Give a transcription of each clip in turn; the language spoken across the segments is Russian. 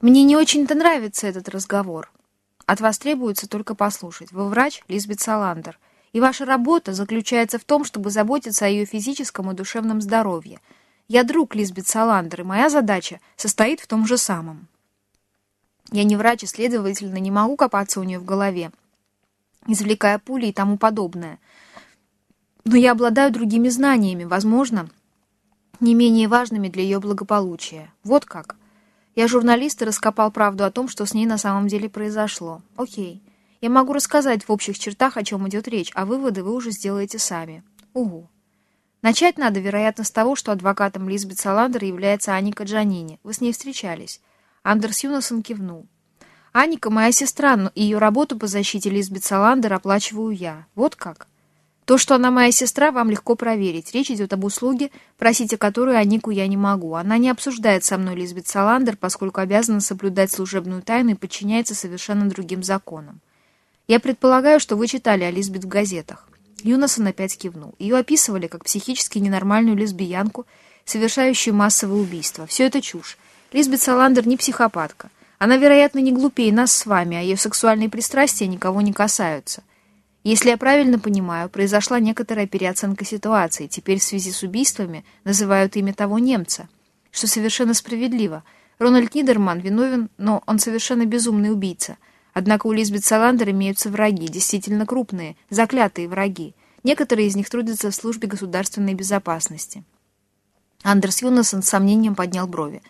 Мне не очень-то нравится этот разговор. От вас требуется только послушать. Вы врач Лизбет Саландер, и ваша работа заключается в том, чтобы заботиться о ее физическом и душевном здоровье. Я друг Лизбет Саландер, и моя задача состоит в том же самом. Я не врач и, следовательно, не могу копаться у нее в голове, извлекая пули и тому подобное. Но я обладаю другими знаниями, возможно, не менее важными для ее благополучия. Вот как. Я журналист и раскопал правду о том, что с ней на самом деле произошло. Окей. Я могу рассказать в общих чертах, о чем идет речь, а выводы вы уже сделаете сами. Угу. Начать надо, вероятно, с того, что адвокатом Лизбет Саландер является Аника Джанини. Вы с ней встречались. Андерс Юнасон кивнул. «Аника моя сестра, но ее работу по защите Лизбет Саландер оплачиваю я. Вот как?» То, что она моя сестра, вам легко проверить. Речь идет об услуге, просить о которой Анику я не могу. Она не обсуждает со мной Лизбет Саландер, поскольку обязана соблюдать служебную тайну и подчиняется совершенно другим законам. Я предполагаю, что вы читали о Лизбет в газетах. Юнасон опять кивнул. Ее описывали как психически ненормальную лесбиянку, совершающую массовые убийства. Все это чушь. Лизбет Саландер не психопатка. Она, вероятно, не глупее нас с вами, а ее сексуальные пристрастия никого не касаются. Если я правильно понимаю, произошла некоторая переоценка ситуации. Теперь в связи с убийствами называют имя того немца. Что совершенно справедливо. Рональд Нидерман виновен, но он совершенно безумный убийца. Однако у Лизбет Саландер имеются враги, действительно крупные, заклятые враги. Некоторые из них трудятся в службе государственной безопасности. Андерс Юнасон с сомнением поднял брови.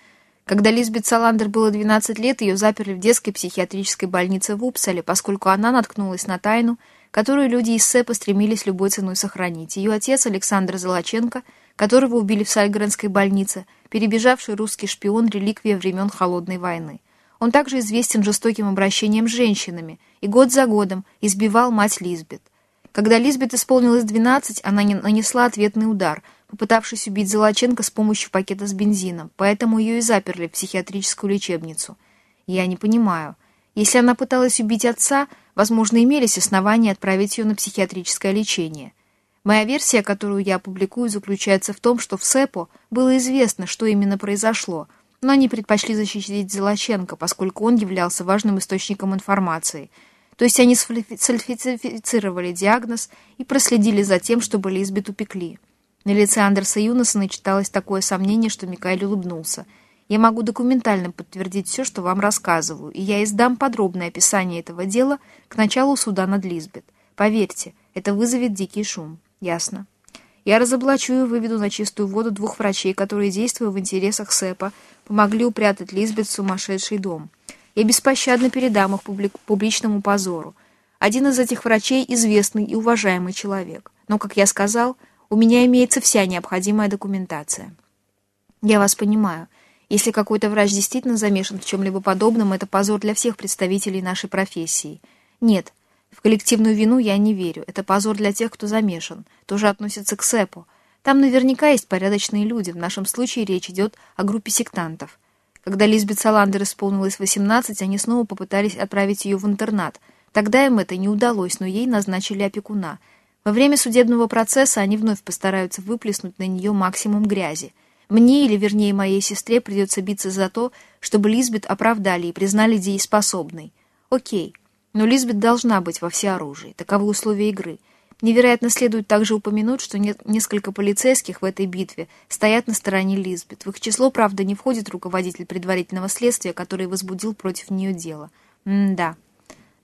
Когда Лизбет Саландер было 12 лет, ее заперли в детской психиатрической больнице в Упсале, поскольку она наткнулась на тайну, которую люди из СЭПа стремились любой ценой сохранить. Ее отец Александр Золоченко, которого убили в Сальгренской больнице, перебежавший русский шпион реликвия времен Холодной войны. Он также известен жестоким обращением с женщинами и год за годом избивал мать Лизбет. Когда Лизбет исполнилось 12, она нанесла ответный удар, попытавшись убить Золоченко с помощью пакета с бензином, поэтому ее и заперли в психиатрическую лечебницу. Я не понимаю. Если она пыталась убить отца, Возможно, имелись основания отправить ее на психиатрическое лечение. Моя версия, которую я опубликую, заключается в том, что в СЭПО было известно, что именно произошло, но они предпочли защитить Золоченко, поскольку он являлся важным источником информации. То есть они сфальсифицировали диагноз и проследили за тем, чтобы Лизбет упекли. На лице Андерса Юнасона читалось такое сомнение, что Микаэль улыбнулся – я могу документально подтвердить все, что вам рассказываю, и я издам подробное описание этого дела к началу суда над Лизбет. Поверьте, это вызовет дикий шум. Ясно. Я разоблачу и выведу на чистую воду двух врачей, которые, действуя в интересах СЭПа, помогли упрятать Лизбет в сумасшедший дом. Я беспощадно передам их публи публичному позору. Один из этих врачей – известный и уважаемый человек. Но, как я сказал, у меня имеется вся необходимая документация. Я вас понимаю – если какой-то врач действительно замешан в чем-либо подобном, это позор для всех представителей нашей профессии. Нет, в коллективную вину я не верю. Это позор для тех, кто замешан. Тоже относится к СЭПу. Там наверняка есть порядочные люди. В нашем случае речь идет о группе сектантов. Когда Лизбет Саландер исполнилось 18, они снова попытались отправить ее в интернат. Тогда им это не удалось, но ей назначили опекуна. Во время судебного процесса они вновь постараются выплеснуть на нее максимум грязи. Мне, или вернее моей сестре, придется биться за то, чтобы Лизбет оправдали и признали дееспособной. Окей, но Лизбет должна быть во всеоружии. Таковы условия игры. Невероятно следует также упомянуть, что нет, несколько полицейских в этой битве стоят на стороне Лизбет. В их число, правда, не входит руководитель предварительного следствия, который возбудил против нее дело. М-да.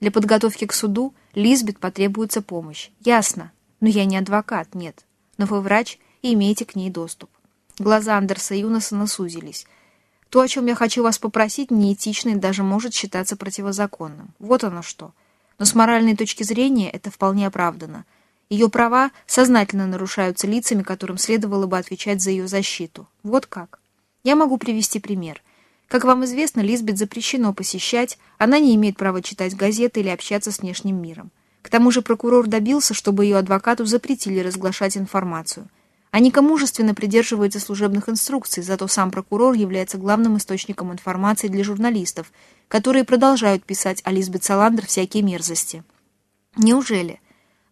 Для подготовки к суду Лизбет потребуется помощь. Ясно. Но я не адвокат, нет. Но вы врач и имеете к ней доступ. Глаза Андерса Юнасона сузились. То, о чем я хочу вас попросить, неэтично и даже может считаться противозаконным. Вот оно что. Но с моральной точки зрения это вполне оправдано. Ее права сознательно нарушаются лицами, которым следовало бы отвечать за ее защиту. Вот как. Я могу привести пример. Как вам известно, Лизбет запрещено посещать, она не имеет права читать газеты или общаться с внешним миром. К тому же прокурор добился, чтобы ее адвокату запретили разглашать информацию. Аника мужественно придерживается служебных инструкций, зато сам прокурор является главным источником информации для журналистов, которые продолжают писать о Лизбет Саландер всякие мерзости. Неужели?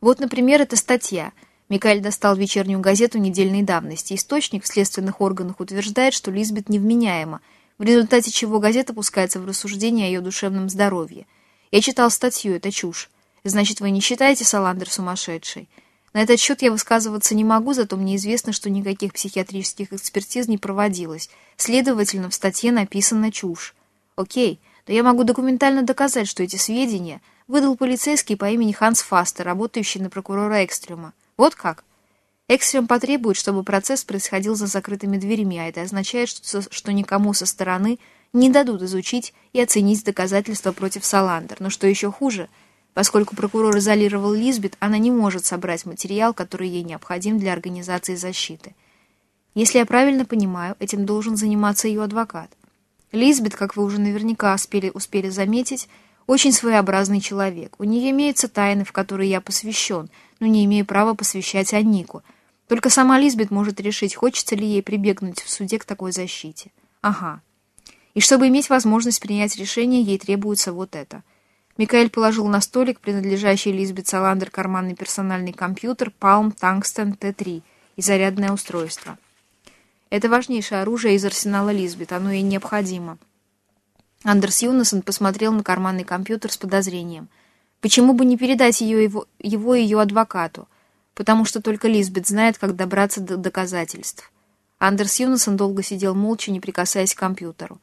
Вот, например, эта статья. Микаэль достал вечернюю газету недельной давности. Источник в следственных органах утверждает, что Лизбет невменяема, в результате чего газета пускается в рассуждение о ее душевном здоровье. Я читал статью, это чушь. Значит, вы не считаете Саландер сумасшедшей? На этот счет я высказываться не могу, зато мне известно, что никаких психиатрических экспертиз не проводилось. Следовательно, в статье написана чушь. Окей, но я могу документально доказать, что эти сведения выдал полицейский по имени Ханс Фастер, работающий на прокурора Экстрема. Вот как? Экстрем потребует, чтобы процесс происходил за закрытыми дверями, а это означает, что, что никому со стороны не дадут изучить и оценить доказательства против Саландер. Но что еще хуже – Поскольку прокурор изолировал Лизбет, она не может собрать материал, который ей необходим для организации защиты. Если я правильно понимаю, этим должен заниматься ее адвокат. Лизбет, как вы уже наверняка успели, успели заметить, очень своеобразный человек. У нее имеются тайны, в которые я посвящен, но не имею права посвящать Аннику. Только сама Лизбет может решить, хочется ли ей прибегнуть в суде к такой защите. Ага. И чтобы иметь возможность принять решение, ей требуется вот это – Микаэль положил на столик принадлежащий Лизбет Саландер карманный персональный компьютер Palm Tungsten T3 и зарядное устройство. Это важнейшее оружие из арсенала Лизбет, оно ей необходимо. Андерс Юнасон посмотрел на карманный компьютер с подозрением. Почему бы не передать ее его, его ее адвокату? Потому что только Лизбет знает, как добраться до доказательств. Андерс Юнасон долго сидел молча, не прикасаясь к компьютеру.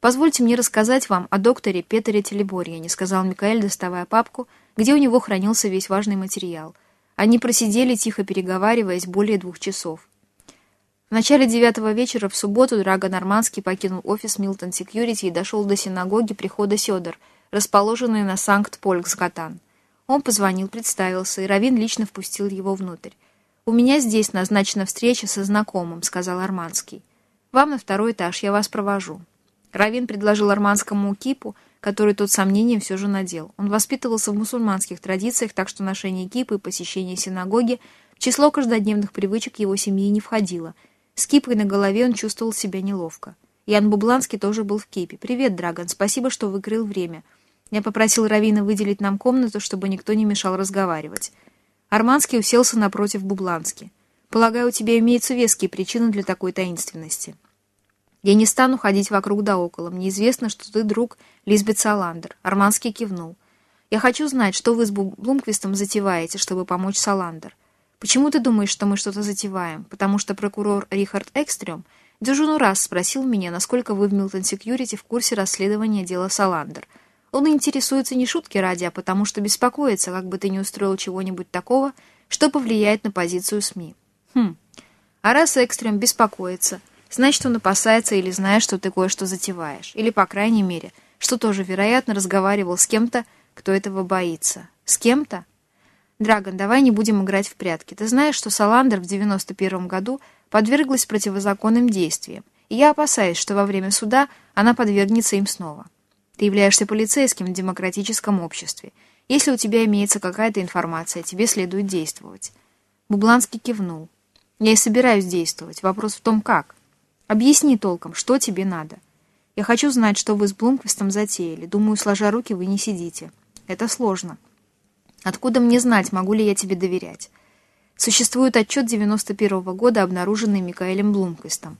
«Позвольте мне рассказать вам о докторе Петере Телеборьяне», сказал Микаэль, доставая папку, где у него хранился весь важный материал. Они просидели, тихо переговариваясь, более двух часов. В начале девятого вечера в субботу Драго Нормандский покинул офис Милтон Секьюрити и дошел до синагоги прихода Сёдор, расположенной на Санкт-Польгсгатан. Он позвонил, представился, и Равин лично впустил его внутрь. «У меня здесь назначена встреча со знакомым», — сказал Арманский. «Вам на второй этаж, я вас провожу». Равин предложил арманскому кипу, который тот сомнением все же надел. Он воспитывался в мусульманских традициях, так что ношение кипы и посещение синагоги в число каждодневных привычек его семьи не входило. С кипой на голове он чувствовал себя неловко. Ян Бубланский тоже был в кипе. «Привет, Драгон, спасибо, что выкрыл время. Я попросил Равина выделить нам комнату, чтобы никто не мешал разговаривать». Арманский уселся напротив Бублански. «Полагаю, у тебя имеются веские причины для такой таинственности». Я не стану ходить вокруг да около. Мне известно, что ты друг Лизбет Саландер. Арманский кивнул. Я хочу знать, что вы с Блумквистом затеваете, чтобы помочь Саландер. Почему ты думаешь, что мы что-то затеваем? Потому что прокурор Рихард Экстрем дюжину раз спросил меня, насколько вы в Милтон Секьюрити в курсе расследования дела Саландер. Он интересуется не шутки ради, а потому что беспокоится, как бы ты не устроил чего-нибудь такого, что повлияет на позицию СМИ. Хм. А раз Экстрем беспокоится, Значит, он опасается или знает, что ты кое-что затеваешь. Или, по крайней мере, что тоже, вероятно, разговаривал с кем-то, кто этого боится. С кем-то? Драгон, давай не будем играть в прятки. Ты знаешь, что Саландер в 91 году подверглась противозаконным действиям, и я опасаюсь, что во время суда она подвергнется им снова. Ты являешься полицейским в демократическом обществе. Если у тебя имеется какая-то информация, тебе следует действовать. Бубланский кивнул. Я и собираюсь действовать. Вопрос в том, как. Объясни толком, что тебе надо. Я хочу знать, что вы с Блумквистом затеяли. Думаю, сложа руки, вы не сидите. Это сложно. Откуда мне знать, могу ли я тебе доверять? Существует отчет 91 -го года, обнаруженный Микаэлем Блумквистом.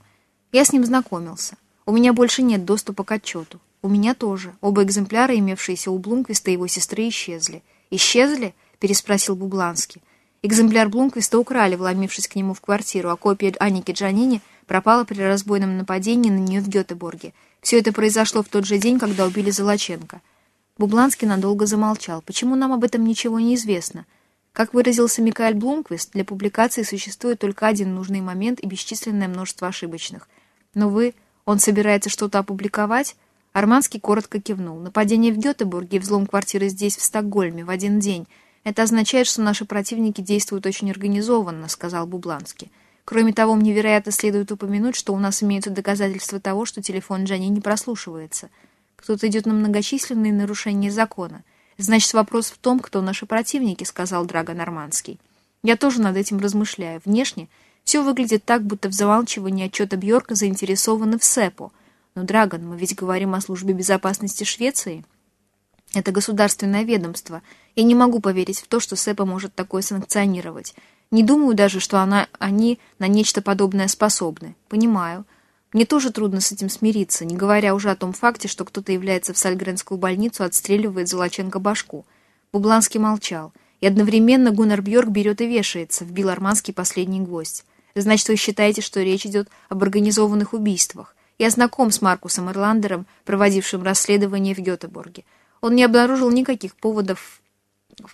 Я с ним знакомился. У меня больше нет доступа к отчету. У меня тоже. Оба экземпляра, имевшиеся у Блумквиста и его сестры, исчезли. «Исчезли?» — переспросил Бубланский. Экземпляр Блумквиста украли, вломившись к нему в квартиру, а копия Аники Джанини — пропала при разбойном нападении на нее в Гетеборге. Все это произошло в тот же день, когда убили Золоченко. Бубланский надолго замолчал. Почему нам об этом ничего не известно? Как выразился Микаэль Блумквист, для публикации существует только один нужный момент и бесчисленное множество ошибочных. Но вы, он собирается что-то опубликовать? Арманский коротко кивнул. Нападение в Гетеборге и взлом квартиры здесь, в Стокгольме, в один день. Это означает, что наши противники действуют очень организованно, сказал Бубланский. Кроме того, мне, вероятно, следует упомянуть, что у нас имеются доказательства того, что телефон Джани не прослушивается. Кто-то идет на многочисленные нарушения закона. Значит, вопрос в том, кто наши противники, сказал Драго Нормандский. Я тоже над этим размышляю. Внешне все выглядит так, будто в замалчивании отчета Бьорка заинтересованы в СЭПО. Но, Драгон, мы ведь говорим о службе безопасности Швеции. Это государственное ведомство. Я не могу поверить в то, что СЭПО может такое санкционировать. Не думаю даже, что она, они на нечто подобное способны. Понимаю. Мне тоже трудно с этим смириться, не говоря уже о том факте, что кто-то является в Сальгренскую больницу, отстреливает Золоченко башку. Бубланский молчал, и одновременно Гуннар Бьорк берет и вешается, вбил арманский последний гвоздь. Значит, вы считаете, что речь идет об организованных убийствах. Я знаком с Маркусом Ирландером, проводившим расследование в Гетеборге. Он не обнаружил никаких поводов,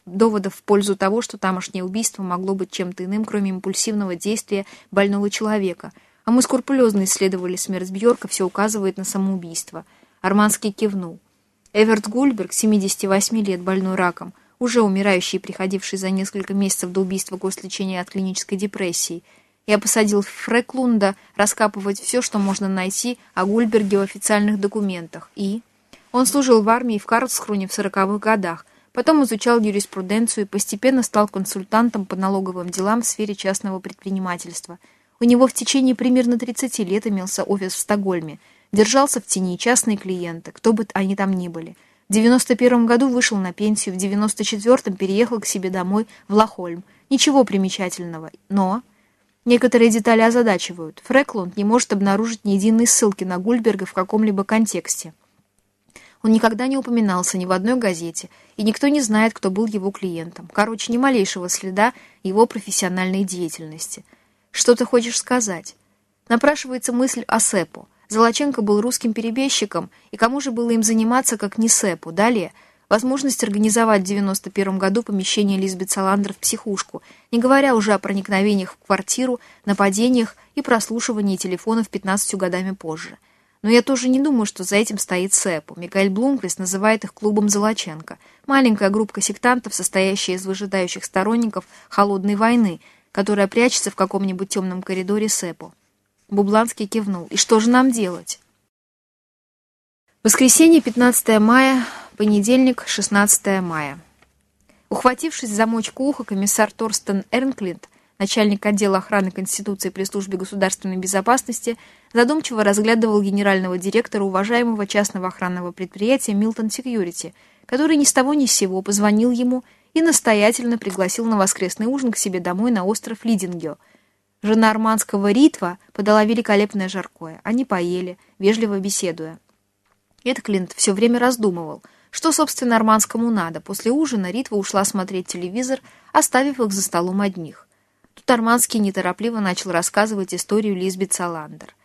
доводов в пользу того, что тамошнее убийство могло быть чем-то иным, кроме импульсивного действия больного человека. А мы скрупулезно исследовали смерть Бьорка, все указывает на самоубийство. Арманский кивнул. Эверт Гульберг, 78 лет, больной раком, уже умирающий приходивший за несколько месяцев до убийства гослечения от клинической депрессии – я посадил Фреклунда раскапывать все, что можно найти о Гульберге в официальных документах. И... Он служил в армии в Карлсхруне в сороковых годах, потом изучал юриспруденцию и постепенно стал консультантом по налоговым делам в сфере частного предпринимательства. У него в течение примерно 30 лет имелся офис в Стокгольме. Держался в тени частные клиенты, кто бы они там ни были. В 91 году вышел на пенсию, в 94-м переехал к себе домой в Лахольм. Ничего примечательного, но... Некоторые детали озадачивают. Фреклунд не может обнаружить ни единой ссылки на Гульберга в каком-либо контексте. Он никогда не упоминался ни в одной газете, и никто не знает, кто был его клиентом. Короче, ни малейшего следа его профессиональной деятельности. Что ты хочешь сказать? Напрашивается мысль о Сепу. Золоченко был русским перебежчиком, и кому же было им заниматься, как не Сепу? Далее – возможность организовать в 91 году помещение Лизбет Саландер в психушку, не говоря уже о проникновениях в квартиру, нападениях и прослушивании телефонов 15 годами позже. Но я тоже не думаю, что за этим стоит СЭПу. Микаэль Блумквист называет их клубом Золоченко. Маленькая группа сектантов, состоящая из выжидающих сторонников холодной войны, которая прячется в каком-нибудь темном коридоре СЭПу. Бубланский кивнул. «И что же нам делать?» Воскресенье, 15 мая, Понедельник, 16 мая. Ухватившись за мочку уха, комиссар Торстен Эрнклинд, начальник отдела охраны Конституции при службе государственной безопасности, задумчиво разглядывал генерального директора уважаемого частного охранного предприятия Милтон Секьюрити, который ни с того ни с сего позвонил ему и настоятельно пригласил на воскресный ужин к себе домой на остров Лидингё. Жена арманского Ритва подала великолепное жаркое. Они поели, вежливо беседуя. Эдклинд все время раздумывал — что, собственно, Арманскому надо? После ужина Ритва ушла смотреть телевизор, оставив их за столом одних. Тут Арманский неторопливо начал рассказывать историю Лизбет Саландер.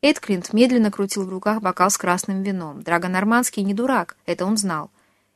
Эдклинт медленно крутил в руках бокал с красным вином. Драгон Арманский не дурак, это он знал.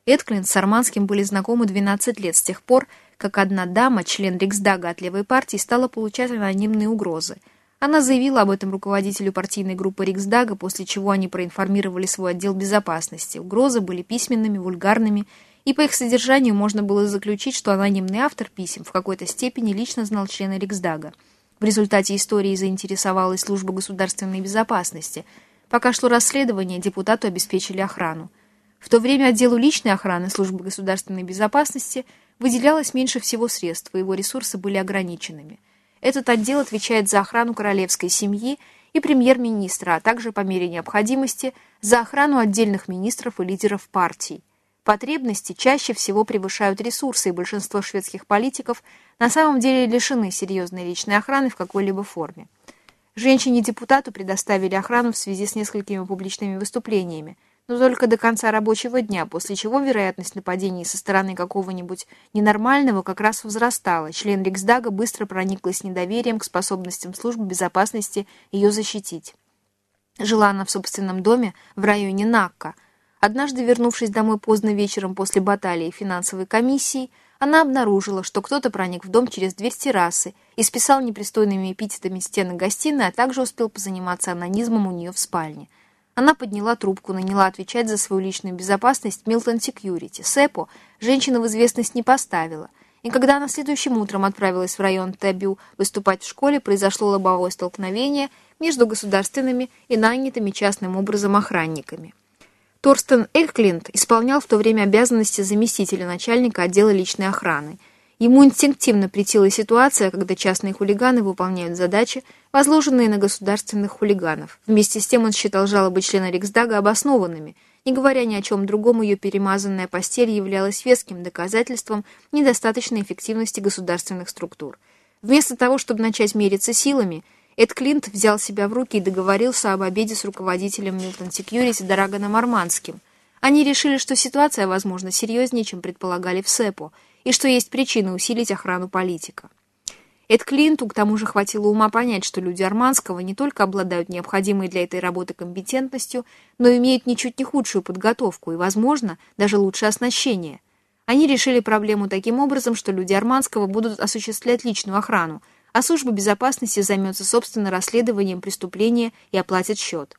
Эдклинт с Арманским были знакомы 12 лет, с тех пор, как одна дама, член Риксдага от левой партии, стала получать анонимные угрозы – она заявила об этом руководителю партийной группы Риксдага, после чего они проинформировали свой отдел безопасности. Угрозы были письменными, вульгарными, и по их содержанию можно было заключить, что анонимный автор писем в какой-то степени лично знал члена Риксдага. В результате истории заинтересовалась служба государственной безопасности. Пока шло расследование, депутату обеспечили охрану. В то время отделу личной охраны службы государственной безопасности выделялось меньше всего средств, и его ресурсы были ограниченными. Этот отдел отвечает за охрану королевской семьи и премьер-министра, а также, по мере необходимости, за охрану отдельных министров и лидеров партий. Потребности чаще всего превышают ресурсы, и большинство шведских политиков на самом деле лишены серьезной личной охраны в какой-либо форме. Женщине-депутату предоставили охрану в связи с несколькими публичными выступлениями но только до конца рабочего дня, после чего вероятность нападений со стороны какого-нибудь ненормального как раз возрастала. Член Риксдага быстро прониклась недоверием к способностям службы безопасности ее защитить. Жила она в собственном доме в районе Накка. Однажды, вернувшись домой поздно вечером после баталии финансовой комиссии, она обнаружила, что кто-то проник в дом через дверь террасы и списал непристойными эпитетами стены гостиной, а также успел позаниматься анонизмом у нее в спальне. Она подняла трубку, наняла отвечать за свою личную безопасность Милтон Секьюрити. Сэпо женщина в известность не поставила. И когда она следующим утром отправилась в район Табю выступать в школе, произошло лобовое столкновение между государственными и нанятыми частным образом охранниками. Торстен Эльклинд исполнял в то время обязанности заместителя начальника отдела личной охраны – Ему инстинктивно претила ситуация, когда частные хулиганы выполняют задачи, возложенные на государственных хулиганов. Вместе с тем он считал жалобы члена Риксдага обоснованными. Не говоря ни о чем другом, ее перемазанная постель являлась веским доказательством недостаточной эффективности государственных структур. Вместо того, чтобы начать мериться силами, Эд Клинт взял себя в руки и договорился об обеде с руководителем Милтон Секьюрити Дораганом Арманским. Они решили, что ситуация, возможно, серьезнее, чем предполагали в СЭПО, и что есть причины усилить охрану политика. Эд Клинту к тому же хватило ума понять, что люди Арманского не только обладают необходимой для этой работы компетентностью, но имеют ничуть не худшую подготовку и, возможно, даже лучшее оснащение. Они решили проблему таким образом, что люди Арманского будут осуществлять личную охрану, а служба безопасности займется собственно расследованием преступления и оплатит счет.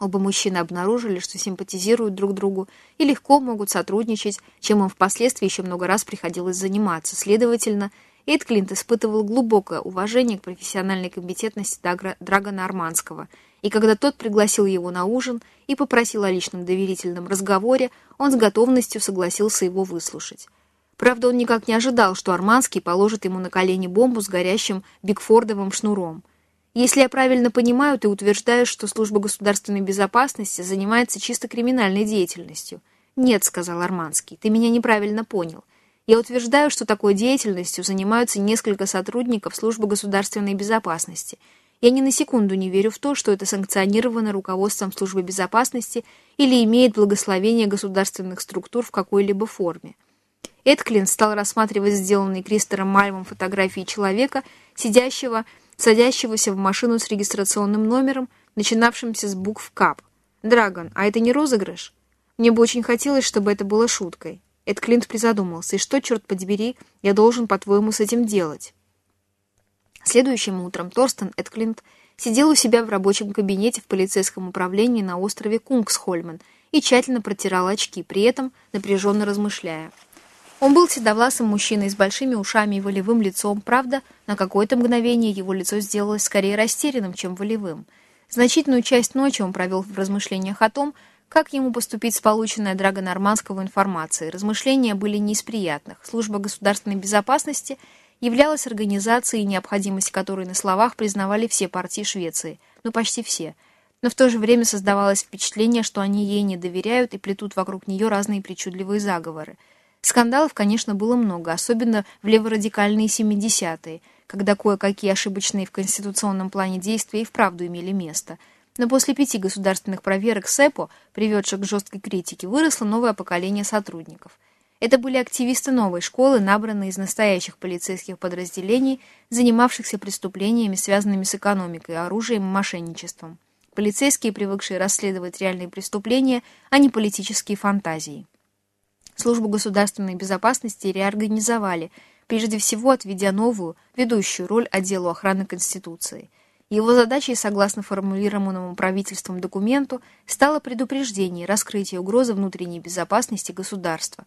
Оба мужчины обнаружили, что симпатизируют друг другу и легко могут сотрудничать, чем им впоследствии еще много раз приходилось заниматься. Следовательно, Эд Клинт испытывал глубокое уважение к профессиональной компетентности Драгона Арманского, и когда тот пригласил его на ужин и попросил о личном доверительном разговоре, он с готовностью согласился его выслушать. Правда, он никак не ожидал, что Арманский положит ему на колени бомбу с горящим бигфордовым шнуром. «Если я правильно понимаю, ты утверждаешь, что служба государственной безопасности занимается чисто криминальной деятельностью». «Нет», — сказал Арманский, — «ты меня неправильно понял». Я утверждаю, что такой деятельностью занимаются несколько сотрудников службы государственной безопасности. Я ни на секунду не верю в то, что это санкционировано руководством службы безопасности или имеет благословение государственных структур в какой-либо форме. Эдклин стал рассматривать сделанные Кристером Мальмом фотографии человека, сидящего, садящегося в машину с регистрационным номером, начинавшимся с букв КАП. «Драгон, а это не розыгрыш? Мне бы очень хотелось, чтобы это было шуткой». Эд Клинт призадумался. «И что, черт подбери, я должен, по-твоему, с этим делать?» Следующим утром Торстен Эдклинт сидел у себя в рабочем кабинете в полицейском управлении на острове Кунгсхольмен и тщательно протирал очки, при этом напряженно размышляя. Он был седовласым мужчиной с большими ушами и волевым лицом, правда, на какое-то мгновение его лицо сделалось скорее растерянным, чем волевым. Значительную часть ночи он провел в размышлениях о том, как ему поступить с полученной Драго Нормандского информацией? Размышления были не из приятных. Служба государственной безопасности являлась организацией, необходимость которой на словах признавали все партии Швеции, ну почти все. Но в то же время создавалось впечатление, что они ей не доверяют и плетут вокруг нее разные причудливые заговоры. Скандалов, конечно, было много, особенно в леворадикальные 70-е, когда кое-какие ошибочные в конституционном плане действия и вправду имели место – но после пяти государственных проверок СЭПО, приведших к жесткой критике, выросло новое поколение сотрудников. Это были активисты новой школы, набранные из настоящих полицейских подразделений, занимавшихся преступлениями, связанными с экономикой, оружием и мошенничеством. Полицейские, привыкшие расследовать реальные преступления, а не политические фантазии. Службу государственной безопасности реорганизовали, прежде всего отведя новую, ведущую роль отделу охраны Конституции – его задачей, согласно формулированному правительством документу, стало предупреждение и раскрытие угрозы внутренней безопасности государства.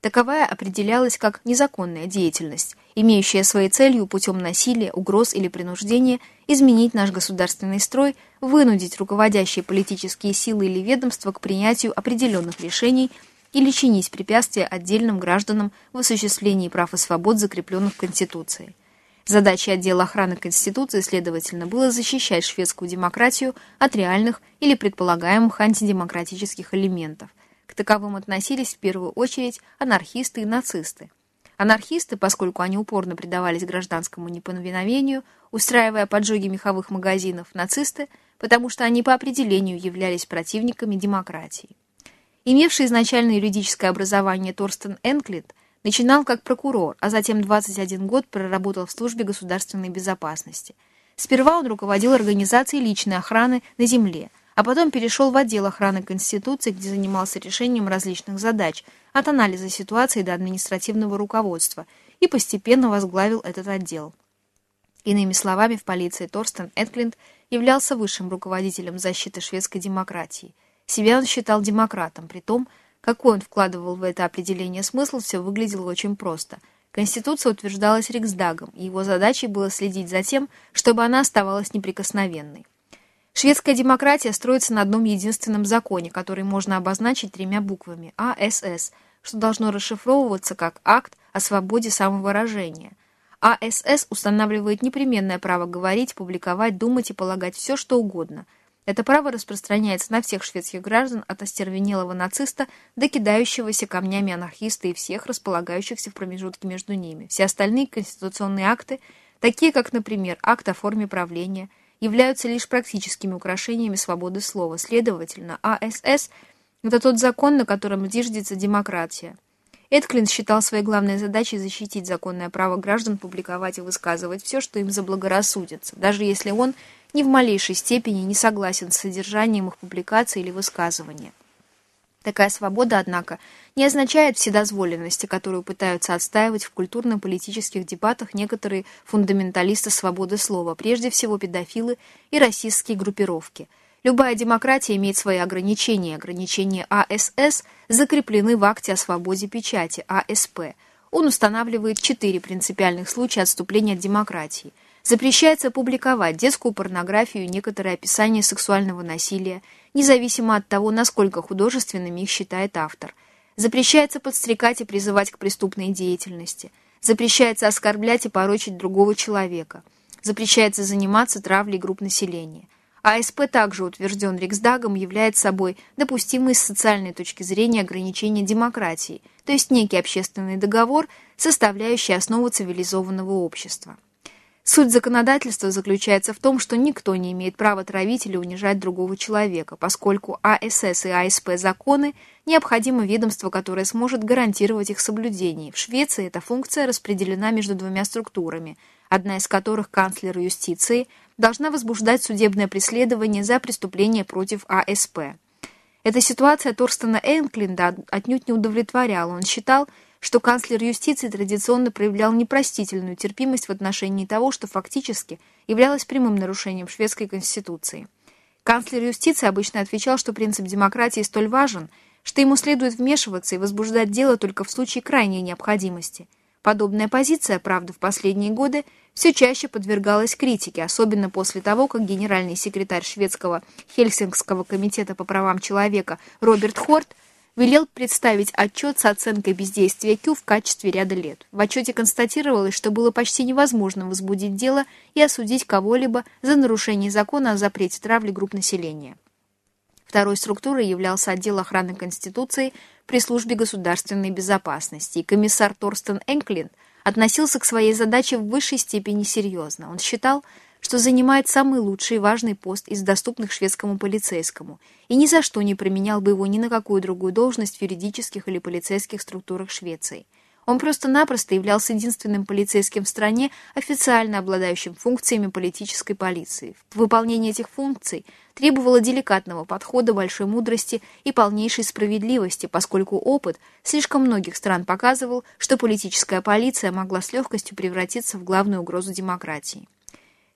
Таковая определялась как незаконная деятельность, имеющая своей целью путем насилия, угроз или принуждения изменить наш государственный строй, вынудить руководящие политические силы или ведомства к принятию определенных решений или чинить препятствия отдельным гражданам в осуществлении прав и свобод, закрепленных Конституцией. Задачей отдела охраны Конституции, следовательно, было защищать шведскую демократию от реальных или предполагаемых антидемократических элементов. К таковым относились в первую очередь анархисты и нацисты. Анархисты, поскольку они упорно предавались гражданскому неповиновению, устраивая поджоги меховых магазинов, нацисты, потому что они по определению являлись противниками демократии. Имевший изначально юридическое образование Торстен Энклит Начинал как прокурор, а затем 21 год проработал в службе государственной безопасности. Сперва он руководил организацией личной охраны на земле, а потом перешел в отдел охраны Конституции, где занимался решением различных задач, от анализа ситуации до административного руководства, и постепенно возглавил этот отдел. Иными словами, в полиции Торстен Эдклинд являлся высшим руководителем защиты шведской демократии. Себя он считал демократом, при том, какой он вкладывал в это определение смысл, все выглядело очень просто. Конституция утверждалась Риксдагом, и его задачей было следить за тем, чтобы она оставалась неприкосновенной. Шведская демократия строится на одном единственном законе, который можно обозначить тремя буквами АСС, что должно расшифровываться как «Акт о свободе самовыражения». АСС устанавливает непременное право говорить, публиковать, думать и полагать все, что угодно – это право распространяется на всех шведских граждан от остервенелого нациста до кидающегося камнями анархиста и всех располагающихся в промежутке между ними. Все остальные конституционные акты такие как, например, акт о форме правления, являются лишь практическими украшениями свободы слова. Следовательно, АСС – это тот закон, на котором зиждется демократия. Эдклин считал своей главной задачей защитить законное право граждан публиковать и высказывать все, что им заблагорассудится, даже если он ни в малейшей степени не согласен с содержанием их публикации или высказывания. Такая свобода, однако, не означает вседозволенности, которую пытаются отстаивать в культурно-политических дебатах некоторые фундаменталисты свободы слова, прежде всего педофилы и расистские группировки. Любая демократия имеет свои ограничения. Ограничения АСС закреплены в акте о свободе печати, АСП. Он устанавливает четыре принципиальных случая отступления от демократии – Запрещается публиковать детскую порнографию и некоторые описания сексуального насилия, независимо от того, насколько художественными их считает автор. Запрещается подстрекать и призывать к преступной деятельности. Запрещается оскорблять и порочить другого человека. Запрещается заниматься травлей групп населения. АСП также утвержден Риксдагом, является собой допустимый с социальной точки зрения ограничение демократии, то есть некий общественный договор, составляющий основу цивилизованного общества. Суть законодательства заключается в том, что никто не имеет права травить или унижать другого человека, поскольку АСС и АСП законы необходимо ведомство, которое сможет гарантировать их соблюдение. В Швеции эта функция распределена между двумя структурами, одна из которых канцлер юстиции должна возбуждать судебное преследование за преступление против АСП. Эта ситуация Торстена Энклинда отнюдь не удовлетворяла. Он считал, что канцлер юстиции традиционно проявлял непростительную терпимость в отношении того, что фактически являлось прямым нарушением шведской конституции. Канцлер юстиции обычно отвечал, что принцип демократии столь важен, что ему следует вмешиваться и возбуждать дело только в случае крайней необходимости. Подобная позиция, правда, в последние годы все чаще подвергалась критике, особенно после того, как генеральный секретарь шведского Хельсингского комитета по правам человека Роберт Хорт велел представить отчет с оценкой бездействия Кю в качестве ряда лет. В отчете констатировалось, что было почти невозможно возбудить дело и осудить кого-либо за нарушение закона о запрете травли групп населения. Второй структурой являлся отдел охраны Конституции при службе государственной безопасности, комиссар Торстен Энклин относился к своей задаче в высшей степени серьезно. Он считал, что занимает самый лучший и важный пост из доступных шведскому полицейскому и ни за что не применял бы его ни на какую другую должность в юридических или полицейских структурах Швеции. Он просто-напросто являлся единственным полицейским в стране, официально обладающим функциями политической полиции. Выполнение этих функций требовало деликатного подхода, большой мудрости и полнейшей справедливости, поскольку опыт слишком многих стран показывал, что политическая полиция могла с легкостью превратиться в главную угрозу демократии.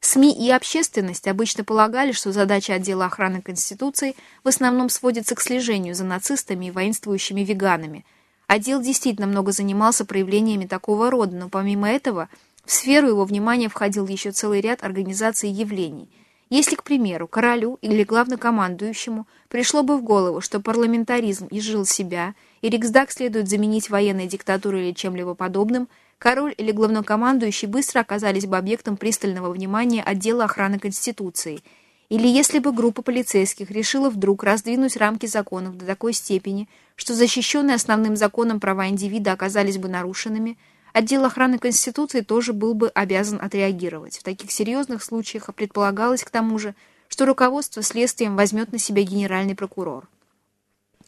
СМИ и общественность обычно полагали, что задача отдела охраны Конституции в основном сводится к слежению за нацистами и воинствующими веганами. Отдел действительно много занимался проявлениями такого рода, но помимо этого в сферу его внимания входил еще целый ряд организаций и явлений. Если, к примеру, королю или главнокомандующему пришло бы в голову, что парламентаризм изжил себя, и Риксдаг следует заменить военной диктатурой или чем-либо подобным – король или главнокомандующий быстро оказались бы объектом пристального внимания отдела охраны Конституции. Или если бы группа полицейских решила вдруг раздвинуть рамки законов до такой степени, что защищенные основным законом права индивида оказались бы нарушенными, отдел охраны Конституции тоже был бы обязан отреагировать. В таких серьезных случаях предполагалось к тому же, что руководство следствием возьмет на себя генеральный прокурор.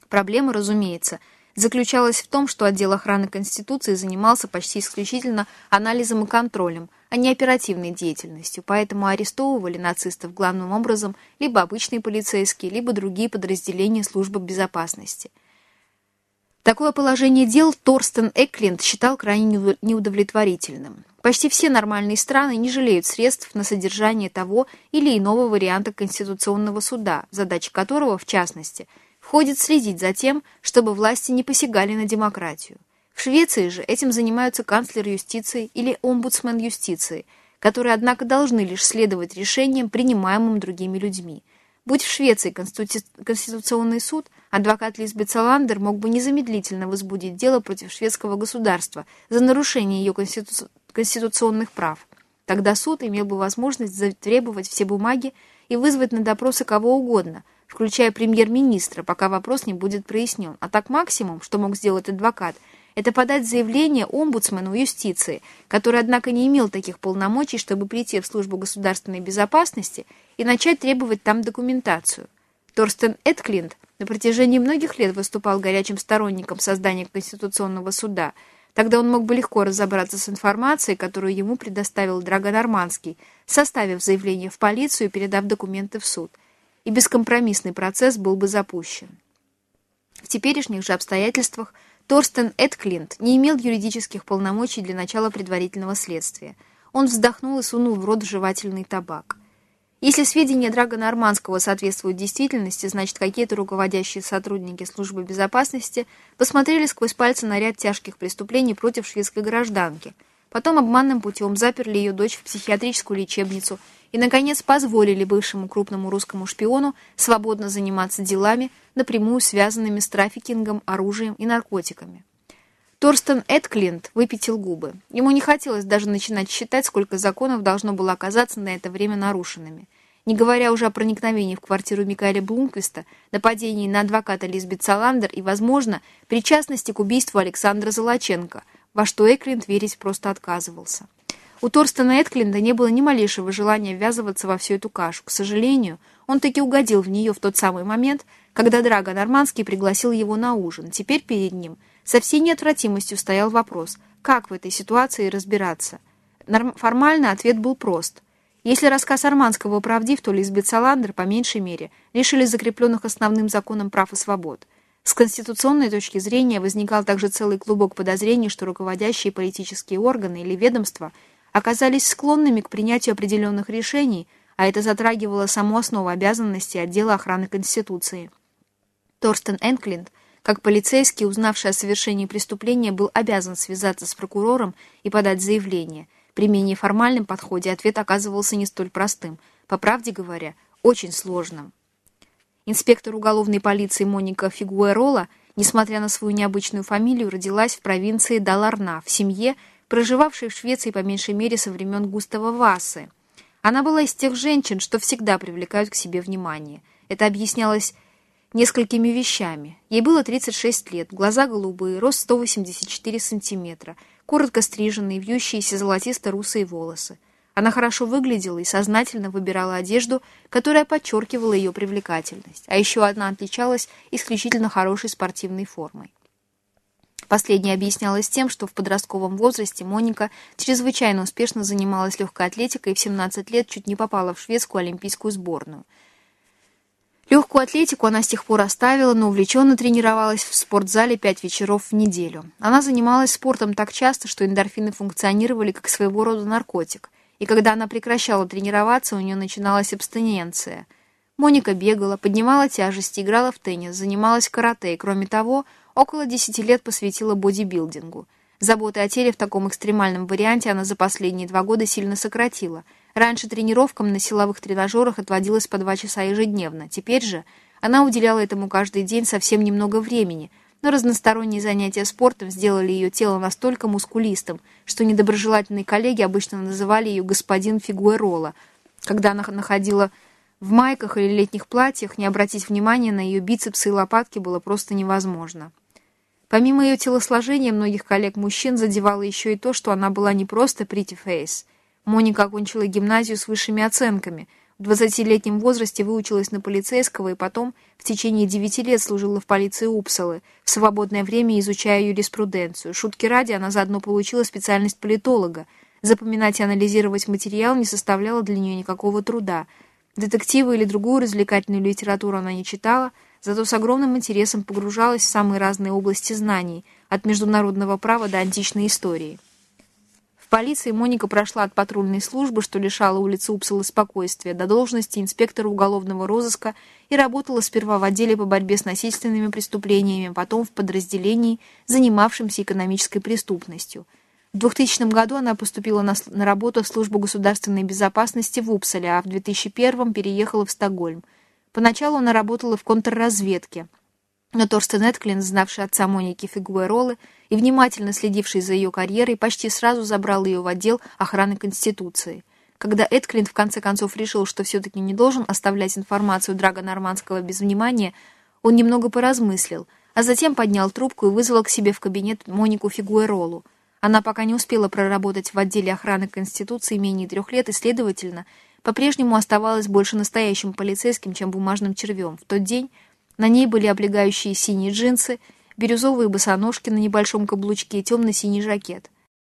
Проблема, разумеется, – заключалась в том, что отдел охраны Конституции занимался почти исключительно анализом и контролем, а не оперативной деятельностью, поэтому арестовывали нацистов главным образом либо обычные полицейские, либо другие подразделения службы безопасности. Такое положение дел Торстен Эклинд считал крайне неудовлетворительным. Почти все нормальные страны не жалеют средств на содержание того или иного варианта Конституционного суда, задача которого, в частности – входит следить за тем, чтобы власти не посягали на демократию. В Швеции же этим занимаются канцлер юстиции или омбудсмен юстиции, которые, однако, должны лишь следовать решениям, принимаемым другими людьми. Будь в Швеции конститу... Конституционный суд, адвокат Лизбет Саландер мог бы незамедлительно возбудить дело против шведского государства за нарушение ее конститу... конституционных прав. Тогда суд имел бы возможность затребовать все бумаги и вызвать на допросы кого угодно – включая премьер-министра, пока вопрос не будет прояснен. А так максимум, что мог сделать адвокат, это подать заявление омбудсмену юстиции, который, однако, не имел таких полномочий, чтобы прийти в службу государственной безопасности и начать требовать там документацию. Торстен Эдклинд на протяжении многих лет выступал горячим сторонником создания Конституционного суда. Тогда он мог бы легко разобраться с информацией, которую ему предоставил Драгон Арманский, составив заявление в полицию и передав документы в суд. И бескомпромиссный процесс был бы запущен. В теперешних же обстоятельствах Торстен Эдклинд не имел юридических полномочий для начала предварительного следствия. Он вздохнул и сунул в рот жевательный табак. Если сведения Драгона Арманского соответствуют действительности, значит, какие-то руководящие сотрудники службы безопасности посмотрели сквозь пальцы на ряд тяжких преступлений против шведской гражданки. Потом обманным путем заперли ее дочь в психиатрическую лечебницу и, наконец, позволили бывшему крупному русскому шпиону свободно заниматься делами, напрямую связанными с трафикингом, оружием и наркотиками. Торстен Эдклинд выпятил губы. Ему не хотелось даже начинать считать, сколько законов должно было оказаться на это время нарушенными не говоря уже о проникновении в квартиру Микаэля Блумквиста, нападении на адвоката Лизбет Саландер и, возможно, причастности к убийству Александра Золоченко, во что Эклинд верить просто отказывался. У Торстена Эдклинда не было ни малейшего желания ввязываться во всю эту кашу. К сожалению, он таки угодил в нее в тот самый момент, когда Драго Нормандский пригласил его на ужин. Теперь перед ним со всей неотвратимостью стоял вопрос, как в этой ситуации разбираться. Формально ответ был прост. Если рассказ Арманского правдив, то Лизбет Саландер, по меньшей мере, лишили закрепленных основным законом прав и свобод. С конституционной точки зрения возникал также целый клубок подозрений, что руководящие политические органы или ведомства оказались склонными к принятию определенных решений, а это затрагивало саму основу обязанностей отдела охраны Конституции. Торстен Энклинд, как полицейский, узнавший о совершении преступления, был обязан связаться с прокурором и подать заявление – при менее формальном подходе ответ оказывался не столь простым, по правде говоря, очень сложным. Инспектор уголовной полиции Моника Фигуэрола, несмотря на свою необычную фамилию, родилась в провинции Даларна, в семье, проживавшей в Швеции по меньшей мере со времен Густава Васы. Она была из тех женщин, что всегда привлекают к себе внимание. Это объяснялось несколькими вещами. Ей было 36 лет, глаза голубые, рост 184 сантиметра – коротко стриженные, вьющиеся золотисто-русые волосы. Она хорошо выглядела и сознательно выбирала одежду, которая подчеркивала ее привлекательность, а еще одна отличалась исключительно хорошей спортивной формой. Последнее объяснялось тем, что в подростковом возрасте Моника чрезвычайно успешно занималась легкой атлетикой и в 17 лет чуть не попала в шведскую олимпийскую сборную – Легкую атлетику она с тех пор оставила, но увлеченно тренировалась в спортзале пять вечеров в неделю. Она занималась спортом так часто, что эндорфины функционировали как своего рода наркотик. И когда она прекращала тренироваться, у нее начиналась абстиненция. Моника бегала, поднимала тяжести, играла в теннис, занималась карате и, кроме того, около десяти лет посвятила бодибилдингу. Заботы о теле в таком экстремальном варианте она за последние два года сильно сократила – Раньше тренировкам на силовых тренажерах отводилось по два часа ежедневно. Теперь же она уделяла этому каждый день совсем немного времени, но разносторонние занятия спортом сделали ее тело настолько мускулистым, что недоброжелательные коллеги обычно называли ее господин Фигуэрола. Когда она находила в майках или летних платьях, не обратить внимания на ее бицепсы и лопатки было просто невозможно. Помимо ее телосложения, многих коллег-мужчин задевало еще и то, что она была не просто pretty face – Моника окончила гимназию с высшими оценками. В 20-летнем возрасте выучилась на полицейского и потом в течение 9 лет служила в полиции Упсалы, в свободное время изучая юриспруденцию. Шутки ради, она заодно получила специальность политолога. Запоминать и анализировать материал не составляло для нее никакого труда. Детективы или другую развлекательную литературу она не читала, зато с огромным интересом погружалась в самые разные области знаний, от международного права до античной истории полиции Моника прошла от патрульной службы, что лишала улицы Упсала спокойствия, до должности инспектора уголовного розыска и работала сперва в отделе по борьбе с насильственными преступлениями, потом в подразделении, занимавшемся экономической преступностью. В 2000 году она поступила на, на работу в службу государственной безопасности в Упсале, а в 2001 переехала в Стокгольм. Поначалу она работала в контрразведке – но Торстен Эдклин, знавший отца Моники Фигуэролы и внимательно следивший за ее карьерой, почти сразу забрал ее в отдел охраны Конституции. Когда Эдклин в конце концов решил, что все-таки не должен оставлять информацию Драга Нормандского без внимания, он немного поразмыслил, а затем поднял трубку и вызвал к себе в кабинет Монику Фигуэролу. Она пока не успела проработать в отделе охраны Конституции менее трех лет и, следовательно, по-прежнему оставалась больше настоящим полицейским, чем бумажным червем. В тот день на ней были облегающие синие джинсы, бирюзовые босоножки на небольшом каблучке и темно-синий жакет.